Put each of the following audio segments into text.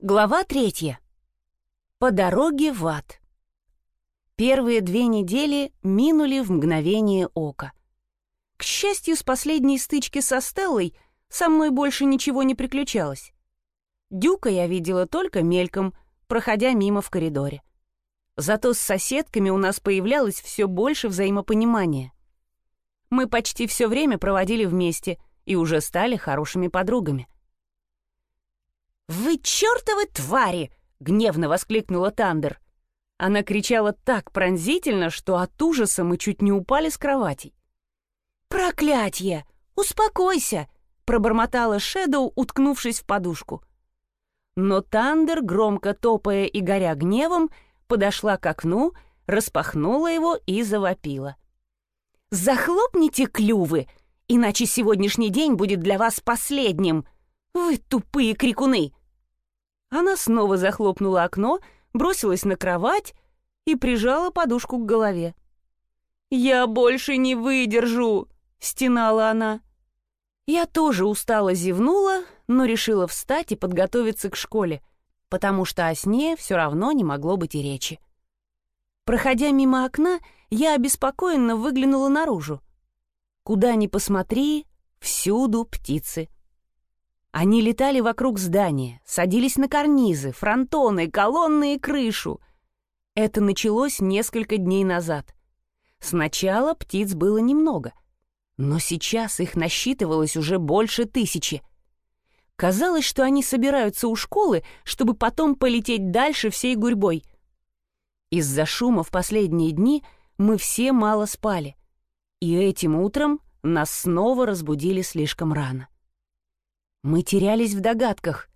Глава третья. По дороге в ад. Первые две недели минули в мгновение ока. К счастью, с последней стычки со Стеллой со мной больше ничего не приключалось. Дюка я видела только мельком, проходя мимо в коридоре. Зато с соседками у нас появлялось все больше взаимопонимания. Мы почти все время проводили вместе и уже стали хорошими подругами — «Вы чертовы твари!» — гневно воскликнула Тандер. Она кричала так пронзительно, что от ужаса мы чуть не упали с кроватей. «Проклятье! Успокойся!» — пробормотала Шэдоу, уткнувшись в подушку. Но Тандер, громко топая и горя гневом, подошла к окну, распахнула его и завопила. «Захлопните клювы, иначе сегодняшний день будет для вас последним! Вы тупые крикуны!» Она снова захлопнула окно, бросилась на кровать и прижала подушку к голове. «Я больше не выдержу!» — стенала она. Я тоже устало зевнула, но решила встать и подготовиться к школе, потому что о сне все равно не могло быть и речи. Проходя мимо окна, я обеспокоенно выглянула наружу. Куда ни посмотри, всюду птицы — они летали вокруг здания, садились на карнизы, фронтоны, колонны и крышу. Это началось несколько дней назад. Сначала птиц было немного, но сейчас их насчитывалось уже больше тысячи. Казалось, что они собираются у школы, чтобы потом полететь дальше всей гурьбой. Из-за шума в последние дни мы все мало спали, и этим утром нас снова разбудили слишком рано. Мы терялись в догадках.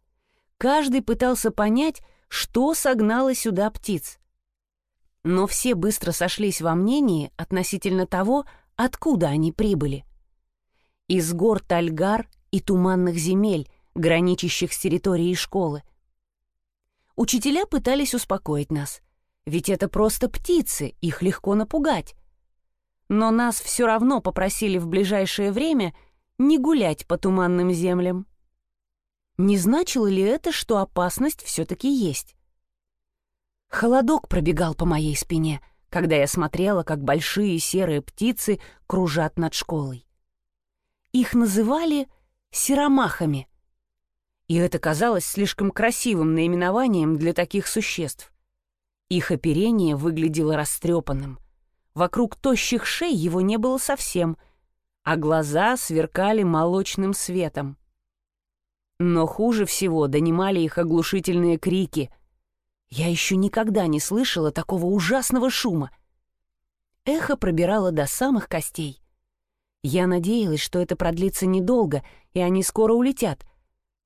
Каждый пытался понять, что согнало сюда птиц. Но все быстро сошлись во мнении относительно того, откуда они прибыли. Из гор Тальгар и туманных земель, граничащих с территорией школы. Учителя пытались успокоить нас, ведь это просто птицы, их легко напугать. Но нас все равно попросили в ближайшее время не гулять по туманным землям. Не значило ли это, что опасность все-таки есть? Холодок пробегал по моей спине, когда я смотрела, как большие серые птицы кружат над школой. Их называли серомахами. И это казалось слишком красивым наименованием для таких существ. Их оперение выглядело растрепанным. Вокруг тощих шей его не было совсем, а глаза сверкали молочным светом. Но хуже всего донимали их оглушительные крики. Я еще никогда не слышала такого ужасного шума. Эхо пробирало до самых костей. Я надеялась, что это продлится недолго, и они скоро улетят,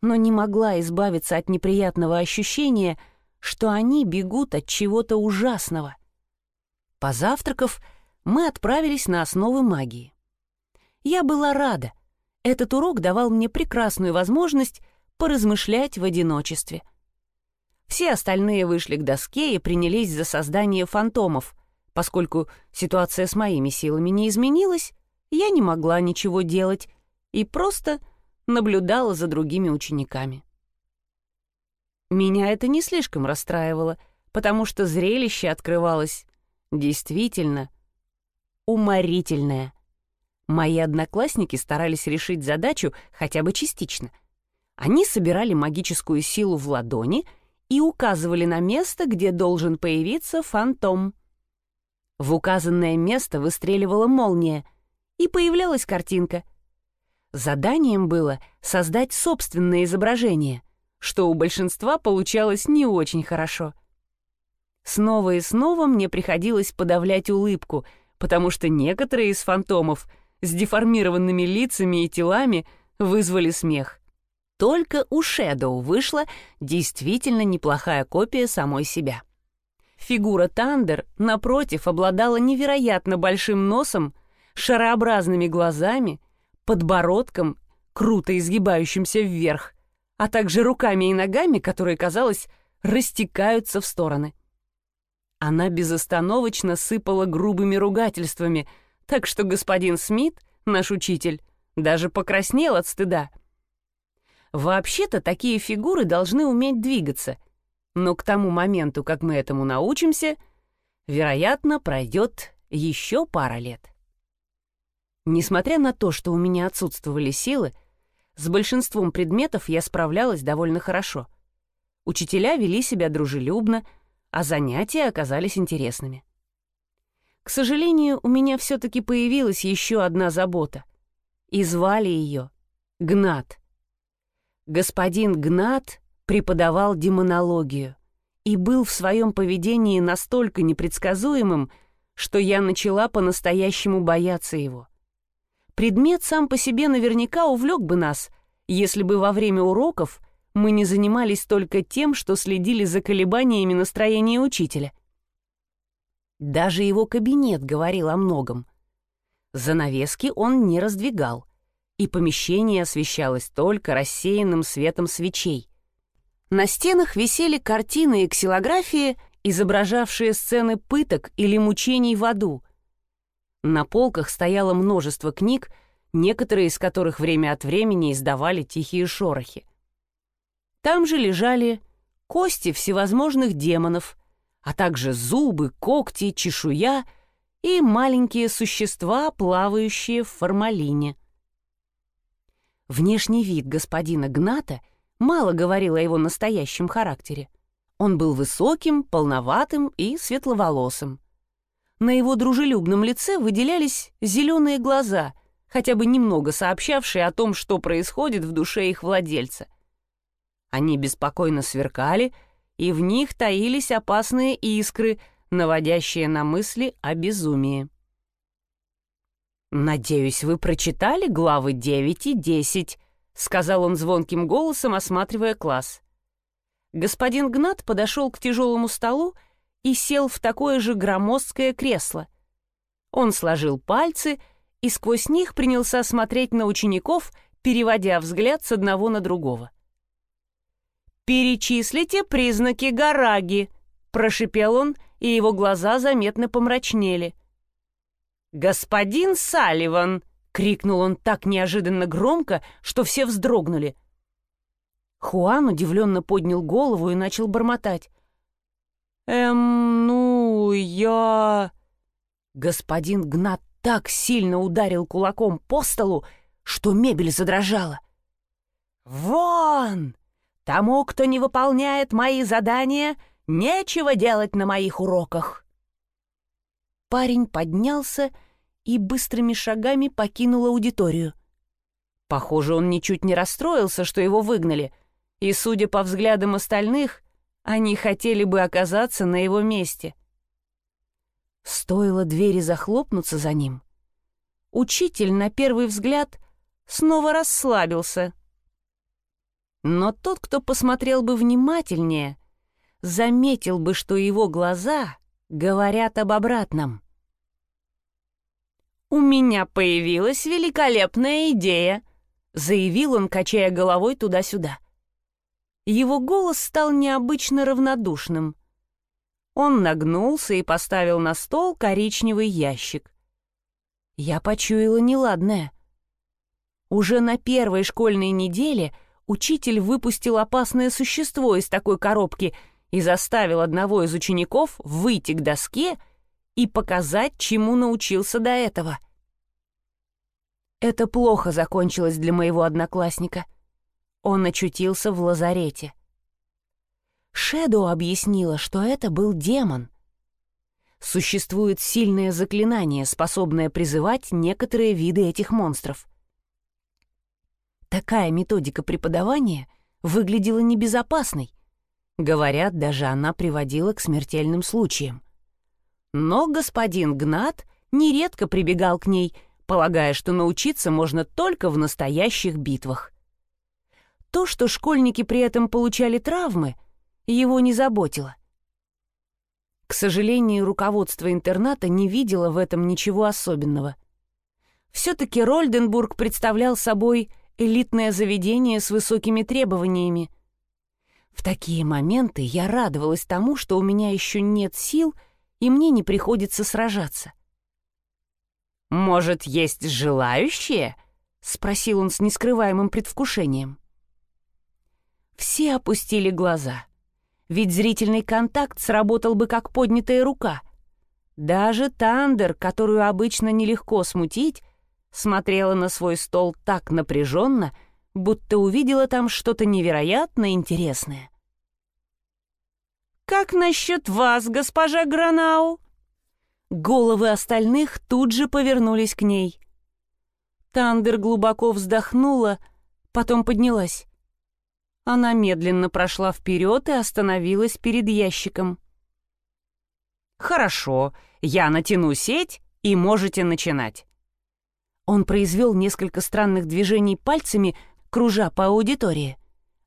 но не могла избавиться от неприятного ощущения, что они бегут от чего-то ужасного. Позавтракав, мы отправились на основы магии. Я была рада — этот урок давал мне прекрасную возможность поразмышлять в одиночестве. Все остальные вышли к доске и принялись за создание фантомов. Поскольку ситуация с моими силами не изменилась, я не могла ничего делать и просто наблюдала за другими учениками. Меня это не слишком расстраивало, потому что зрелище открывалось действительно уморительное. Мои одноклассники старались решить задачу хотя бы частично. Они собирали магическую силу в ладони и указывали на место, где должен появиться фантом. В указанное место выстреливала молния, и появлялась картинка. Заданием было создать собственное изображение, что у большинства получалось не очень хорошо. Снова и снова мне приходилось подавлять улыбку, потому что некоторые из фантомов — с деформированными лицами и телами вызвали смех. Только у Шэдоу вышла действительно неплохая копия самой себя. Фигура Тандер, напротив, обладала невероятно большим носом, шарообразными глазами, подбородком, круто изгибающимся вверх, а также руками и ногами, которые, казалось, растекаются в стороны. Она безостановочно сыпала грубыми ругательствами — так что господин Смит, наш учитель, даже покраснел от стыда. Вообще-то такие фигуры должны уметь двигаться, но к тому моменту, как мы этому научимся, вероятно, пройдет еще пара лет. Несмотря на то, что у меня отсутствовали силы, с большинством предметов я справлялась довольно хорошо. Учителя вели себя дружелюбно, а занятия оказались интересными. К сожалению, у меня все-таки появилась еще одна забота. И звали ее Гнат. Господин Гнат преподавал демонологию и был в своем поведении настолько непредсказуемым, что я начала по-настоящему бояться его. Предмет сам по себе наверняка увлек бы нас, если бы во время уроков мы не занимались только тем, что следили за колебаниями настроения учителя. Даже его кабинет говорил о многом. Занавески он не раздвигал, и помещение освещалось только рассеянным светом свечей. На стенах висели картины и ксилографии, изображавшие сцены пыток или мучений в аду, на полках стояло множество книг, некоторые из которых время от времени издавали тихие шорохи. Там же лежали кости всевозможных демонов, а также зубы, когти, чешуя и маленькие существа, плавающие в формалине. Внешний вид господина Гната мало говорил о его настоящем характере. Он был высоким, полноватым и светловолосым. На его дружелюбном лице выделялись зеленые глаза, хотя бы немного сообщавшие о том, что происходит в душе их владельца. Они беспокойно сверкали, и в них таились опасные искры, наводящие на мысли о безумии. «Надеюсь, вы прочитали главы 9 и 10», — сказал он звонким голосом, осматривая класс. Господин Гнат подошел к тяжелому столу и сел в такое же громоздкое кресло. Он сложил пальцы и сквозь них принялся смотреть на учеников, переводя взгляд с одного на другого. «Перечислите признаки Гараги», — прошипел он, и его глаза заметно помрачнели. «Господин Салливан!» — крикнул он так неожиданно громко, что все вздрогнули. Хуан удивленно поднял голову и начал бормотать. «Эм, ну, я...» Господин Гнат так сильно ударил кулаком по столу, что мебель задрожала. «Вон! Тому, кто не выполняет мои задания, нечего делать на моих уроках!» Парень поднялся и быстрыми шагами покинул аудиторию. Похоже, он ничуть не расстроился, что его выгнали, и, судя по взглядам остальных, они хотели бы оказаться на его месте. Стоило двери захлопнуться за ним. Учитель, на первый взгляд, снова расслабился. Но тот, кто посмотрел бы внимательнее, заметил бы, что его глаза говорят об обратном. «У меня появилась великолепная идея», — заявил он, качая головой туда-сюда. Его голос стал необычно равнодушным. Он нагнулся и поставил на стол коричневый ящик. Я почуяла неладное. Уже на первой школьной неделе учитель выпустил опасное существо из такой коробки и заставил одного из учеников выйти к доске и показать, чему научился до этого. Это плохо закончилось для моего одноклассника — он очутился в лазарете. Шэдоу объяснила, что это был демон. Существует сильное заклинание, способное призывать некоторые виды этих монстров. Такая методика преподавания выглядела небезопасной. Говорят, даже она приводила к смертельным случаям. Но господин Гнат нередко прибегал к ней, полагая, что научиться можно только в настоящих битвах. То, что школьники при этом получали травмы, его не заботило. К сожалению, руководство интерната не видело в этом ничего особенного. Все-таки Рольденбург представлял собой элитное заведение с высокими требованиями. В такие моменты я радовалась тому, что у меня еще нет сил, и мне не приходится сражаться. «Может, есть желающие?» — спросил он с нескрываемым предвкушением. Все опустили глаза. Ведь зрительный контакт сработал бы как поднятая рука. Даже Тандер, которую обычно нелегко смутить, смотрела на свой стол так напряженно, будто увидела там что-то невероятно интересное. «Как насчет вас, госпожа Гранау?» Головы остальных тут же повернулись к ней. Тандер глубоко вздохнула, потом поднялась. Она медленно прошла вперед и остановилась перед ящиком. «Хорошо, я натяну сеть, и можете начинать». Он произвел несколько странных движений пальцами, кружа по аудитории,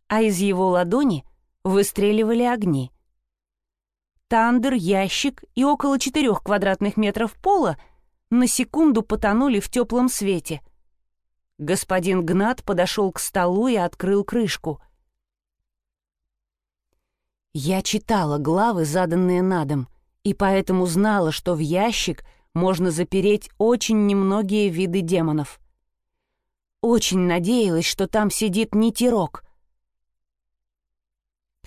а из его ладони выстреливали огни. Тандер, ящик и около четырех квадратных метров пола на секунду потонули в теплом свете. Господин Гнат подошел к столу и открыл крышку. Я читала главы, заданные на дом, и поэтому знала, что в ящик можно запереть очень немногие виды демонов. Очень надеялась, что там сидит не Тирок.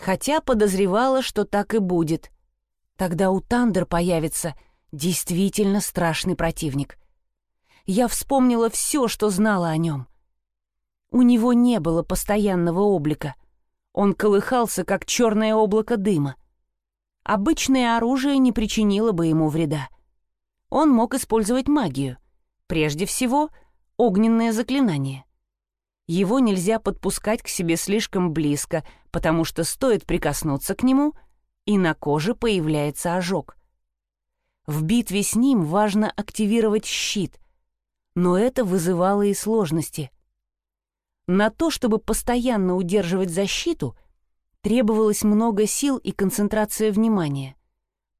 Хотя подозревала, что так и будет. Тогда у Тандер появится действительно страшный противник. Я вспомнила все, что знала о нем. У него не было постоянного облика — он колыхался, как черное облако дыма. Обычное оружие не причинило бы ему вреда. Он мог использовать магию. Прежде всего, огненное заклинание. Его нельзя подпускать к себе слишком близко, потому что стоит прикоснуться к нему, и на коже появляется ожог. В битве с ним важно активировать щит, но это вызывало и сложности — на то, чтобы постоянно удерживать защиту, требовалось много сил и концентрация внимания.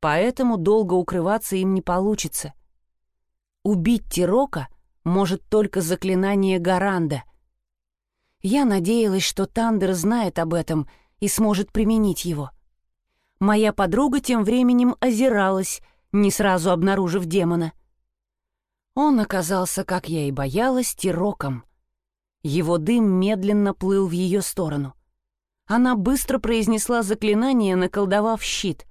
Поэтому долго укрываться им не получится. Убить Тирока может только заклинание Гаранда. Я надеялась, что Тандер знает об этом и сможет применить его. Моя подруга тем временем озиралась, не сразу обнаружив демона. Он оказался, как я и боялась, Тироком — его дым медленно плыл в ее сторону. Она быстро произнесла заклинание, наколдовав щит.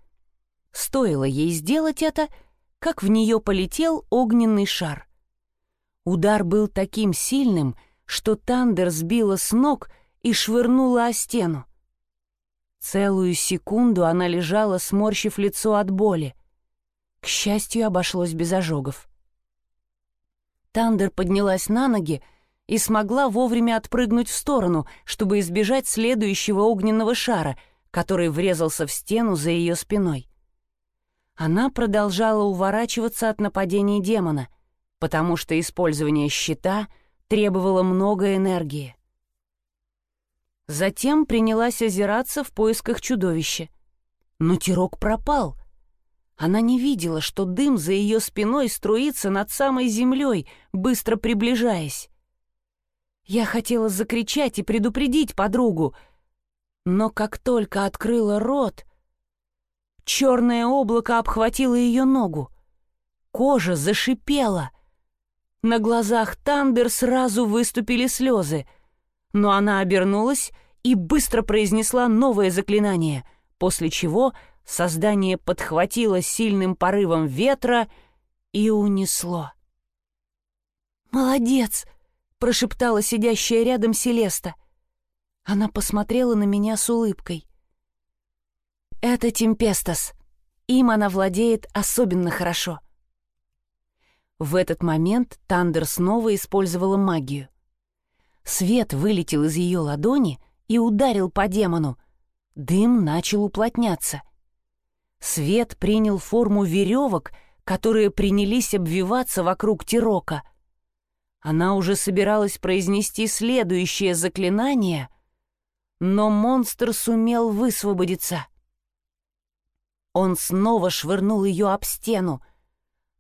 Стоило ей сделать это, как в нее полетел огненный шар. Удар был таким сильным, что Тандер сбила с ног и швырнула о стену. Целую секунду она лежала, сморщив лицо от боли. К счастью, обошлось без ожогов. Тандер поднялась на ноги, и смогла вовремя отпрыгнуть в сторону, чтобы избежать следующего огненного шара, который врезался в стену за ее спиной. Она продолжала уворачиваться от нападений демона, потому что использование щита требовало много энергии. Затем принялась озираться в поисках чудовища. Но Тирок пропал. Она не видела, что дым за ее спиной струится над самой землей, быстро приближаясь. Я хотела закричать и предупредить подругу, но как только открыла рот, черное облако обхватило ее ногу. Кожа зашипела. На глазах Тандер сразу выступили слезы, но она обернулась и быстро произнесла новое заклинание, после чего создание подхватило сильным порывом ветра и унесло. «Молодец!» прошептала сидящая рядом Селеста. Она посмотрела на меня с улыбкой. «Это Темпестас. Им она владеет особенно хорошо». В этот момент Тандер снова использовала магию. Свет вылетел из ее ладони и ударил по демону. Дым начал уплотняться. Свет принял форму веревок, которые принялись обвиваться вокруг Тирока — она уже собиралась произнести следующее заклинание, но монстр сумел высвободиться. Он снова швырнул ее об стену,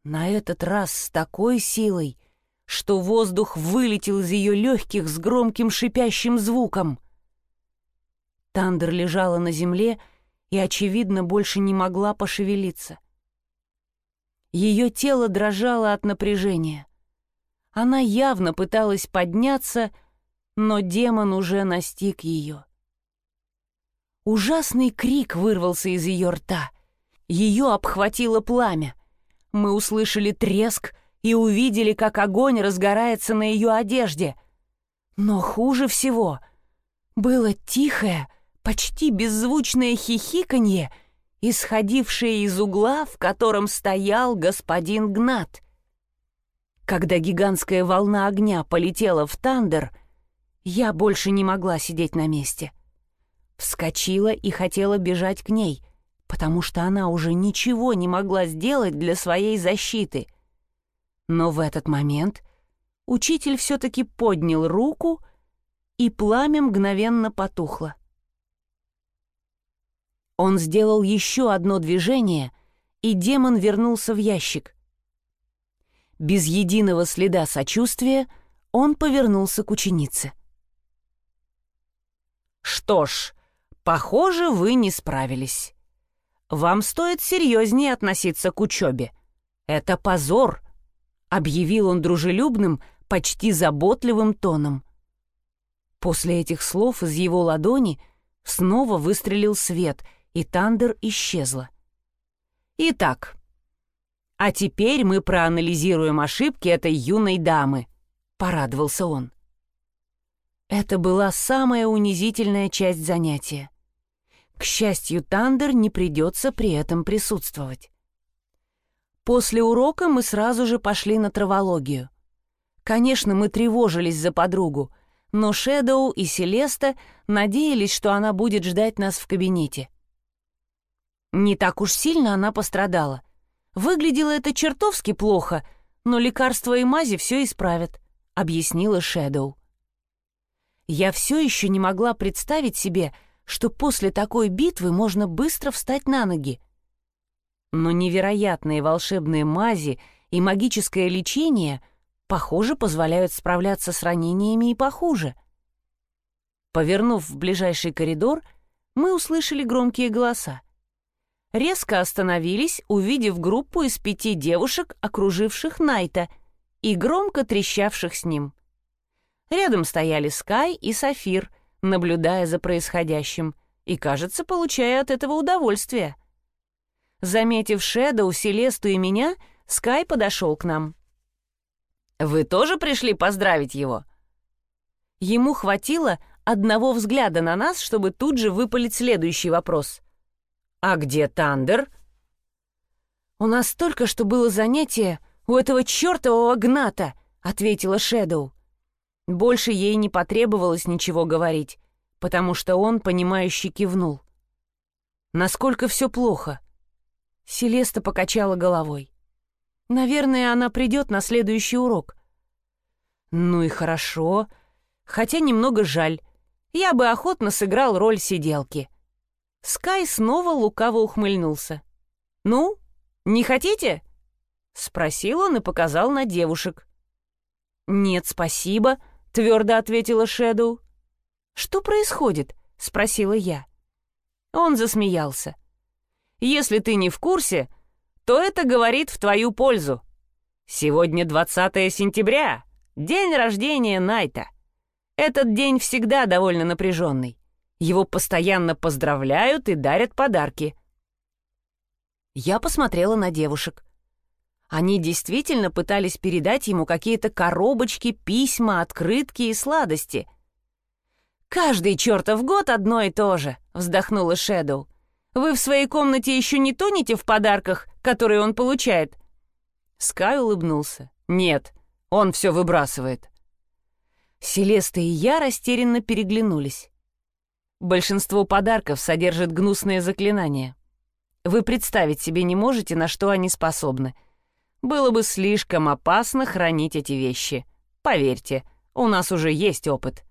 на этот раз с такой силой, что воздух вылетел из ее легких с громким шипящим звуком. Тандер лежала на земле и, очевидно, больше не могла пошевелиться. Ее тело дрожало от напряжения. Она явно пыталась подняться, но демон уже настиг ее. Ужасный крик вырвался из ее рта. Ее обхватило пламя. Мы услышали треск и увидели, как огонь разгорается на ее одежде. Но хуже всего было тихое, почти беззвучное хихиканье, исходившее из угла, в котором стоял господин Гнат. Когда гигантская волна огня полетела в Тандер, я больше не могла сидеть на месте. Вскочила и хотела бежать к ней, потому что она уже ничего не могла сделать для своей защиты. Но в этот момент учитель все-таки поднял руку, и пламя мгновенно потухло. Он сделал еще одно движение, и демон вернулся в ящик. Без единого следа сочувствия он повернулся к ученице. «Что ж, похоже, вы не справились. Вам стоит серьезнее относиться к учебе. Это позор», — объявил он дружелюбным, почти заботливым тоном. После этих слов из его ладони снова выстрелил свет, и Тандер исчезла. «Итак, а теперь мы проанализируем ошибки этой юной дамы», — порадовался он. Это была самая унизительная часть занятия. К счастью, Тандер не придется при этом присутствовать. После урока мы сразу же пошли на травологию. Конечно, мы тревожились за подругу, но Шэдоу и Селеста надеялись, что она будет ждать нас в кабинете. Не так уж сильно она пострадала. Выглядело это чертовски плохо, но лекарства и мази все исправят, объяснила Шэдоу. Я все еще не могла представить себе, что после такой битвы можно быстро встать на ноги. Но невероятные волшебные мази и магическое лечение, похоже, позволяют справляться с ранениями и похуже. Повернув в ближайший коридор, мы услышали громкие голоса. Резко остановились, увидев группу из пяти девушек, окруживших Найта, и громко трещавших с ним. Рядом стояли Скай и Сафир, наблюдая за происходящим, и, кажется, получая от этого удовольствие. Заметив Шэдоу, Селесту и меня, Скай подошел к нам. «Вы тоже пришли поздравить его?» Ему хватило одного взгляда на нас, чтобы тут же выпалить следующий вопрос. «А где Тандер?» «У нас только что было занятие у этого чертового гната», — ответила Шэдоу. Больше ей не потребовалось ничего говорить, потому что он, понимающе кивнул. Насколько все плохо? Селеста покачала головой. Наверное, она придет на следующий урок. Ну и хорошо, хотя немного жаль. Я бы охотно сыграл роль сиделки. Скай снова лукаво ухмыльнулся. «Ну, не хотите?» — спросил он и показал на девушек. «Нет, спасибо», — твердо ответила Шэдоу. «Что происходит?» — спросила я. Он засмеялся. «Если ты не в курсе, то это говорит в твою пользу. Сегодня 20 сентября, день рождения Найта. Этот день всегда довольно напряженный. Его постоянно поздравляют и дарят подарки». Я посмотрела на девушек. Они действительно пытались передать ему какие-то коробочки, письма, открытки и сладости. «Каждый чертов год одно и то же», — вздохнула Шэдоу. «Вы в своей комнате еще не тонете в подарках, которые он получает?» Скай улыбнулся. «Нет, он все выбрасывает». Селеста и я растерянно переглянулись. Большинство подарков содержит гнусные заклинания. Вы представить себе не можете, на что они способны — было бы слишком опасно хранить эти вещи. Поверьте, у нас уже есть опыт».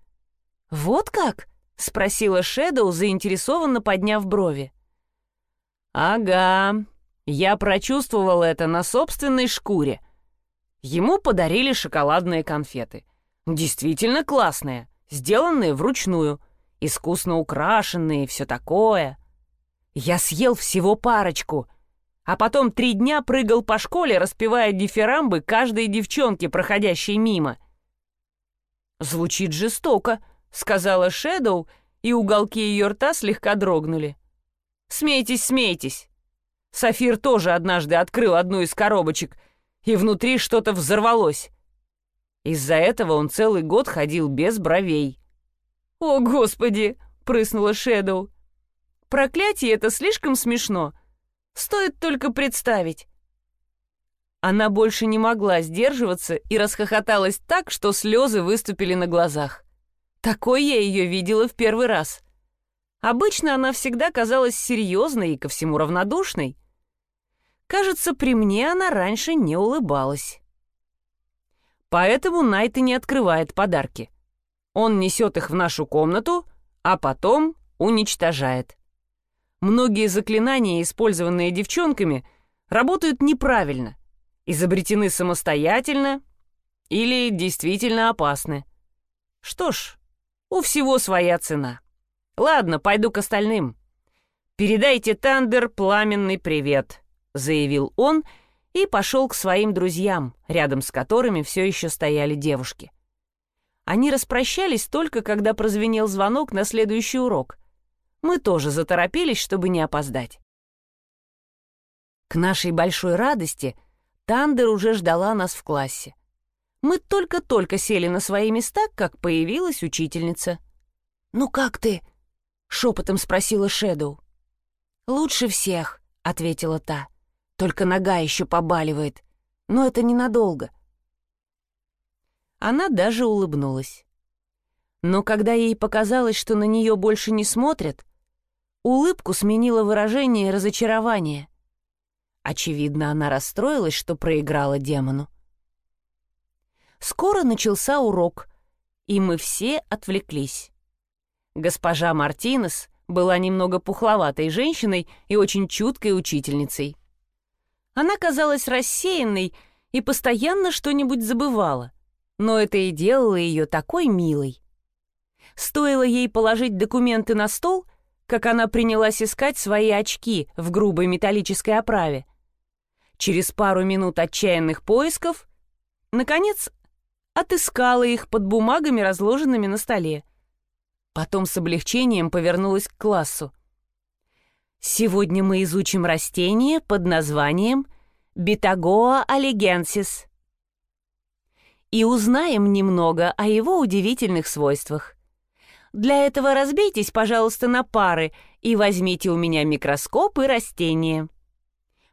«Вот как?» — спросила Шэдоу, заинтересованно подняв брови. «Ага, я прочувствовал это на собственной шкуре. Ему подарили шоколадные конфеты. Действительно классные, сделанные вручную, искусно украшенные все такое. Я съел всего парочку — а потом три дня прыгал по школе, распевая дифирамбы каждой девчонке, проходящей мимо. «Звучит жестоко», — сказала Шэдоу, и уголки ее рта слегка дрогнули. «Смейтесь, смейтесь!» Сафир тоже однажды открыл одну из коробочек, и внутри что-то взорвалось. Из-за этого он целый год ходил без бровей. «О, Господи!» — прыснула Шэдоу. «Проклятие — это слишком смешно. Стоит только представить». Она больше не могла сдерживаться и расхохоталась так, что слезы выступили на глазах. Такой я ее видела в первый раз. Обычно она всегда казалась серьезной и ко всему равнодушной. Кажется, при мне она раньше не улыбалась. Поэтому Найт и не открывает подарки. Он несет их в нашу комнату, а потом уничтожает. Многие заклинания, использованные девчонками, работают неправильно, изобретены самостоятельно или действительно опасны. Что ж, у всего своя цена. Ладно, пойду к остальным. Передайте Тандер пламенный привет, заявил он и пошел к своим друзьям, рядом с которыми все еще стояли девушки. Они распрощались только, когда прозвенел звонок на следующий урок. Мы тоже заторопились, чтобы не опоздать. К нашей большой радости Тандер уже ждала нас в классе. Мы только-только сели на свои места, как появилась учительница. «Ну как ты?» — шепотом спросила Шэдоу. «Лучше всех», — ответила та. «Только нога еще побаливает. Но это ненадолго». Она даже улыбнулась. Но когда ей показалось, что на нее больше не смотрят, улыбку сменило выражение разочарования. Очевидно, она расстроилась, что проиграла демону. Скоро начался урок, и мы все отвлеклись. Госпожа Мартинес была немного пухловатой женщиной и очень чуткой учительницей. Она казалась рассеянной и постоянно что-нибудь забывала, но это и делало ее такой милой. Стоило ей положить документы на стол, как она принялась искать свои очки в грубой металлической оправе. Через пару минут отчаянных поисков, наконец, отыскала их под бумагами, разложенными на столе. Потом с облегчением повернулась к классу. Сегодня мы изучим растение под названием Битагоа олигенсис и узнаем немного о его удивительных свойствах. Для этого разбейтесь, пожалуйста, на пары и возьмите у меня микроскоп и растение.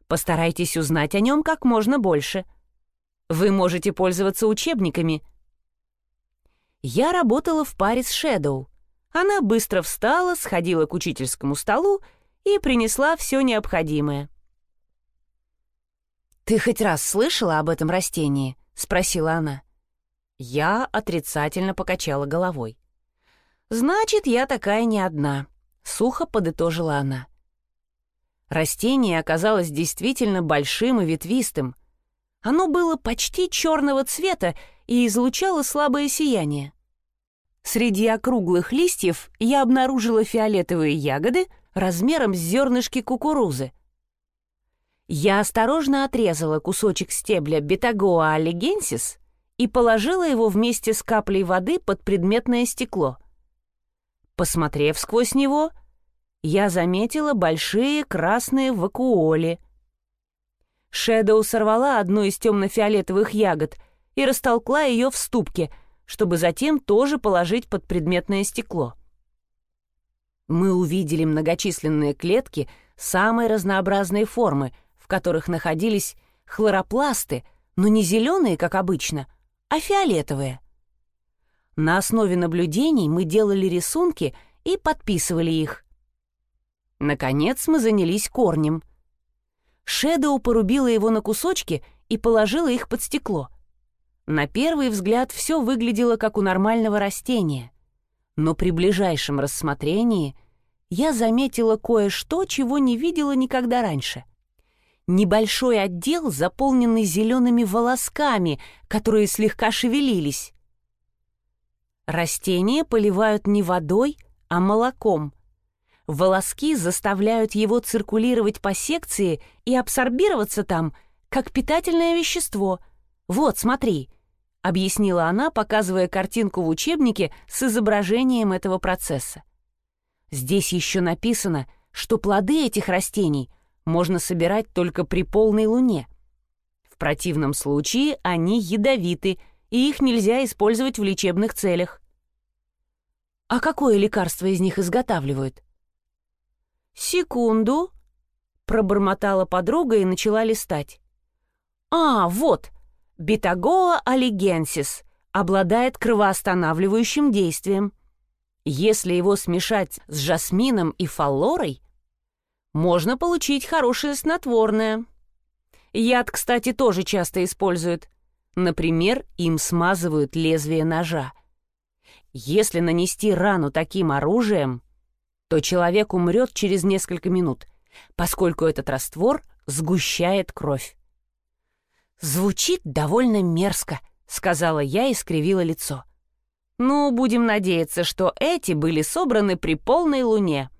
Постарайтесь узнать о нем как можно больше — вы можете пользоваться учебниками. Я работала в паре с Шэдоу. Она быстро встала, сходила к учительскому столу и принесла все необходимое. «Ты хоть раз слышала об этом растении?» — спросила она. Я отрицательно покачала головой. «Значит, я такая не одна», — сухо подытожила она. Растение оказалось действительно большим и ветвистым — оно было почти черного цвета и излучало слабое сияние. Среди округлых листьев я обнаружила фиолетовые ягоды размером с зернышки кукурузы. Я осторожно отрезала кусочек стебля бетагоа аллигенсис и положила его вместе с каплей воды под предметное стекло. Посмотрев сквозь него, я заметила большие красные вакуоли — Шэдоу сорвала одну из темно-фиолетовых ягод и растолкла ее в ступке, чтобы затем тоже положить под предметное стекло. Мы увидели многочисленные клетки самой разнообразной формы, в которых находились хлоропласты, но не зеленые, как обычно, а фиолетовые. На основе наблюдений мы делали рисунки и подписывали их. Наконец мы занялись корнем. Шэдоу порубила его на кусочки и положила их под стекло. На первый взгляд все выглядело как у нормального растения, но при ближайшем рассмотрении я заметила кое-что, чего не видела никогда раньше. Небольшой отдел, заполненный зелеными волосками, которые слегка шевелились. Растения поливают не водой, а молоком — Волоски заставляют его циркулировать по секции и абсорбироваться там, как питательное вещество. Вот, смотри, — объяснила она, показывая картинку в учебнике с изображением этого процесса. Здесь еще написано, что плоды этих растений можно собирать только при полной луне. В противном случае они ядовиты, и их нельзя использовать в лечебных целях. А какое лекарство из них изготавливают? «Секунду», — пробормотала подруга и начала листать. «А, вот, бетагоа алигенсис обладает кровоостанавливающим действием. Если его смешать с жасмином и фаллорой, можно получить хорошее снотворное. Яд, кстати, тоже часто используют. Например, им смазывают лезвие ножа. Если нанести рану таким оружием, то человек умрет через несколько минут, поскольку этот раствор сгущает кровь. «Звучит довольно мерзко», — сказала я и скривила лицо. «Ну, будем надеяться, что эти были собраны при полной луне».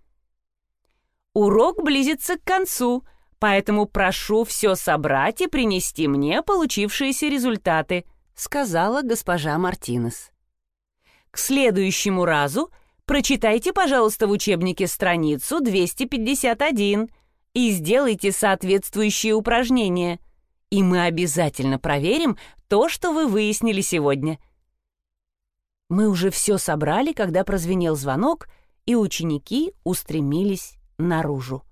«Урок близится к концу», поэтому прошу все собрать и принести мне получившиеся результаты», — сказала госпожа Мартинес. «К следующему разу прочитайте, пожалуйста, в учебнике страницу 251 и сделайте соответствующие упражнения, и мы обязательно проверим то, что вы выяснили сегодня». Мы уже все собрали, когда прозвенел звонок, и ученики устремились наружу.